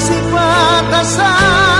antecipada, sabe?